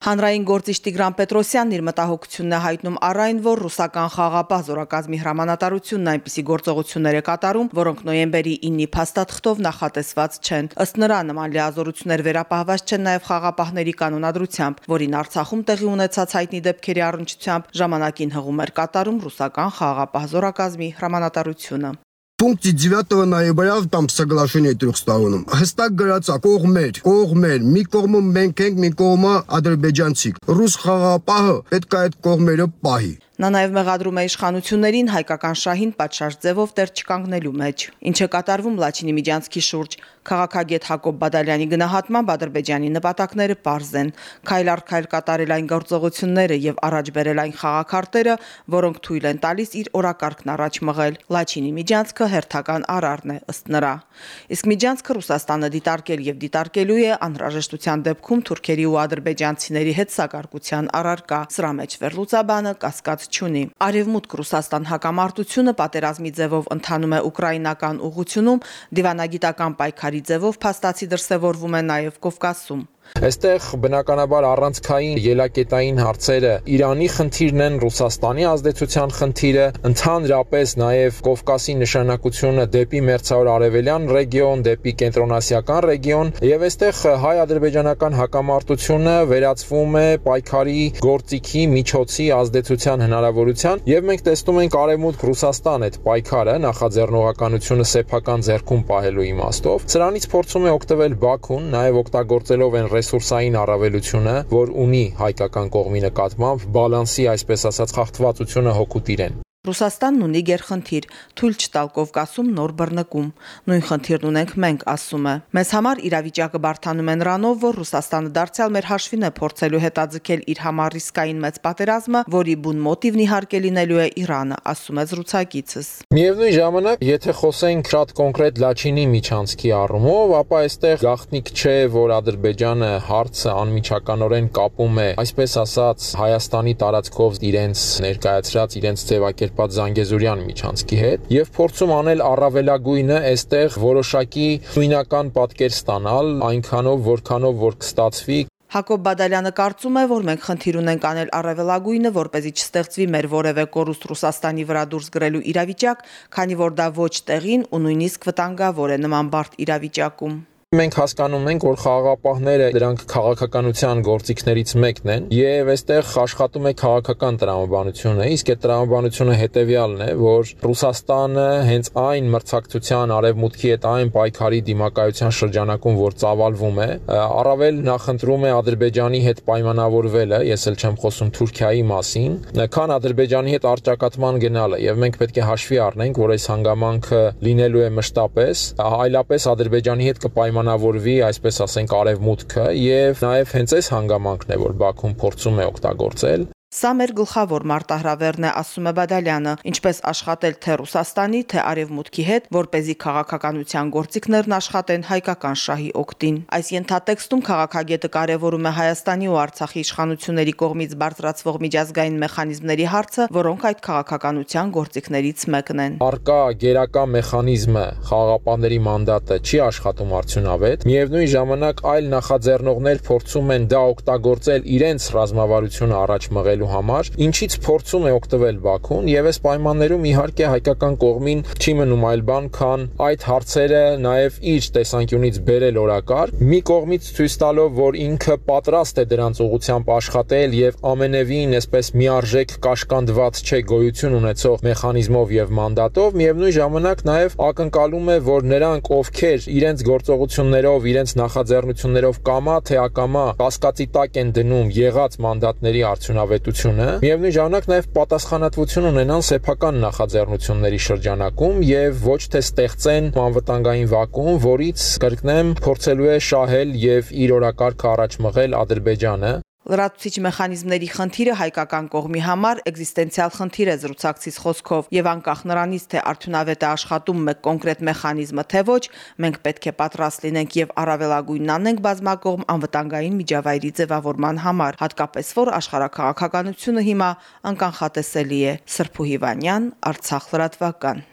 Հանրային գործիչ Տիգրան Պետրոսյանն իր մտահոգությունն է հայտնում առայն, որ ռուսական խաղապահ զորակազմի հրամանատարությունն այնպիսի գործողություններ է կատարում, որոնք նոյեմբերի 9-ի փաստաթղթով նախատեսված չեն։ Ըստ նրա նման լիազորություններ վերապահված չեն նաև խաղապահների կանոնադրությամբ, որին Արցախում տեղի унեցած հայտնի դեպքերի առնչությամբ ժամանակին հղում էր կատարում ռուսական խաղապահ զորակազմի հրամանատարությունը пункте 9 ноября там соглашение трехсторонном հստակ գրած է կողմեր, կողմեր, մի կողմում մենք ենք, մի կողմը ադրբեջանցիք։ Ռուս խաղապահը պետք է այդ կողմերը պահի։ Նա նաև մեղադրում է իշխանություններին հայկական շահին պատշաճ ձևով տեր չկանգնելու մեջ։ Ինչը կատարվում Լաչինի Միջանցքի շուրջ Քաղաքագետ Հակոբ Բադալյանի գնահատմամբ Ադրբեջանի նպատակները པարզ են՝ քայլ առ քայլ կատարել այն գործողությունները եւ առաջ բերել այն խաղակարտերը, որոնք թույլ են տալիս իր օրակարգն առաջ մղել։ Լաչինի Միջանցքը հերթական արարն է ըստ նրա։ Իսկ Միջանցքը Ռուսաստանը դիտարկել եւ դիտարկելու է անհրաժեշտության դեպքում թուրքերի ու ադրբեջանցիների հետ սակարկության առարկա։ Սրա մեջ վերլուծաբանը կասկած չունի։ Արևմուտք Ռուսաստան հակամարտությունը պատերազմի ձևով ընթանում է ուկրաինական ուղությունում, դիվանագիտական պայքարի ձևով փաստացի դրսևորվում է նաև Կովկասում։ Այստեղ բնականաբար առանցքային ելակետային հարցերը Իրանի խնդիրն են, Ռուսաստանի ազդեցության խնդիրը, ընդհանրապես նաև Կովկասի նշանակությունը դեպի Մերձավոր Արևելյան ռեգիոն, դեպի Կենտրոնասիական ռեգիոն, եւ այստեղ հայ-ադրբեջանական հակամարտությունը վերածվում է պայքարի գործիքի միջոցի ազդեցության հնարավորության եւ մենք տեսնում ենք արևմուտք Ռուսաստան այդ պայքարը նախաձեռնողականությունը սեփական ձեռքում պահելու իմաստով սրանից փորձում է օգտվել Բաքուն, նաեւ օգտագործելով են ռեսուրսային առավելությունը, որ ունի հայկական կողմի նկատմամբ բալանսի, այսպես ասած, խախտվածությունը հոգուտ իրեն։ Ռուսաստանն ունի գերխնդիր՝ թույլ չտալ Կովկասում նոր բռնկում։ Նույն խնդիրն ունենք մենք, ասում է։ Մեզ համար իրավիճակը բարթանում է նրանով, որ Ռուսաստանը դարձյալ մեր հաշվին է փորձելու հետաձգել իր համար ռիսկային մեծ պատերազմը, որի բուն մոտիվն իհարկե լինելու է Իրանը, ասում է զրուցակիցս։ Միևնույն ժամանակ, եթե խոսենք շատ կոնկրետ Լաչինի միջանցքի առումով, ապա այստեղ գաղտնիք չէ, որ Ադրբեջանը հարցը անմիջականորեն կապում է, այսպես ասած, Հայաստանի տարածքով իրենց ներկայացրած իրենց ձևակերպ կերպած Զանգեզուրյան միջանցքի հետ եւ փորձում անել առավելագույնը այստեղ որոշակի նույնական պատկեր ստանալ այնքանով որքանով որ կստացվի Հակոբ Բադալյանը կարծում է, որ մենք խնդիր ունենք անել առավելագույնը, որ เป զի չստեղծվի մեր որևէ կորուստ Ռուսաստանի վրա դուրս գրելու իրավիճակ, քանի որ դա ոչ տեղին ու նույնիսկ վտանգավոր է նման բարդ իրավիճակում։ Մենք հասկանում ենք, որ խաղաղապահները դրանք քաղաքականության գործիքներից մեկն են եւ այստեղ աշխատում է քաղաքական տրամաբանությունը, իսկ այդ տրամաբանությունը հետեւյալն է, որ Ռուսաստանը հենց այն մրցակցության արևմուտքի հետ այն պայքարի դիմակայության շրջանակում, որ ծավալվում է, առավել նախընտրում է Ադրբեջանի հետ պայմանավորվելը, ես էլ չեմ խոսում Թուրքիայի մասին, քան Ադրբեջանի հետ արճակատման գնալը եւ մենք պետք է հաշվի առնենք, որ այս հանգամանքը լինելու է մշտապես, այլապես Ադրբեջանի հետ կպայմանավորվի պայմանավորվի, այսպես ասենք, արևմուտքը եւ նաեւ հենց այս հանգամանքն է, որ Բաքուն փորձում է օգտագործել Սա մեր գլխավոր մարտահրավերն է, ասում է Բադալյանը, ինչպես աշխատել թե Ռուսաստանի, թե Արևմուտքի հետ, որ เป զի քաղաքականության գործիքներն աշխատեն հայկական շահի օգտին։ Այս ենթատեքստում քաղաքագետը կարևորում է Հայաստանի ու Արցախի իշխանությունների կողմից բարձրացվող միջազգային մեխանիզմների հարցը, որոնք այդ քաղաքականության գործիքներից մեկն են։ Արկա գերակա մեխանիզմը խաղապանների մանդատը չի աշխատում արդյունավետ, միևնույն ժամանակ այլ նախաձեռնողներ փորձում են դա օգտագործել իրենց ռազմավարությունը առաջ մղել ստեղծելու համար, ինչից փորձում է օգտվել Բաքուն եւ այս պայմաններում իհարկե հայկական կողմին չի մնում այլ բան, քան այդ հարցերը նաեւ իր տեսանկյունից բերել օրակարգ, մի կողմից ցույց տալով, որ ինքը պատրաստ է դրանց ուղությամբ աշխատել եւ ամենևին այսպես միարժեք կաշկանդված չէ գոյություն ունեցող մեխանիզմով եւ մանդատով, միևնույն ժամանակ նաեւ ակնկալում է, որ նրանք, ովքեր իրենց գործողություններով, իրենց նախաձեռնություններով կամա թե ակամա կասկածի տակ են դնում եղած մանդատների արդյունավետ պետությունը միևնույն ժամանակ նաև պատասխանատվություն ունենան սեփական նախաձեռնությունների շրջանակում եւ ոչ թե ստեղծեն անվտանգային վակուում, որից կրկնեմ փորձելու է շահել եւ իր օրակարգը առաջ մղել Ադրբեջանը Լրացուցիչ մեխանիզմների խնդիրը հայկական կողմի համար էգզիստենցիալ խնդիր է զրուցակցից խոսքով եւ անկախ նրանից թե արդյունավետ է աշխատում մեկ կոնկրետ մեխանիզմը թե ոչ, մենք պետք է պատրաստ լինենք եւ առավելագույնն անենք բազմակողմ անվտանգային միջավայրի ձևավորման համար, հատկապես որ աշխարհակաղակականությունը հիմա անկանխատեսելի է։ Սրփու Հիվանյան, Արցախ լրատվական։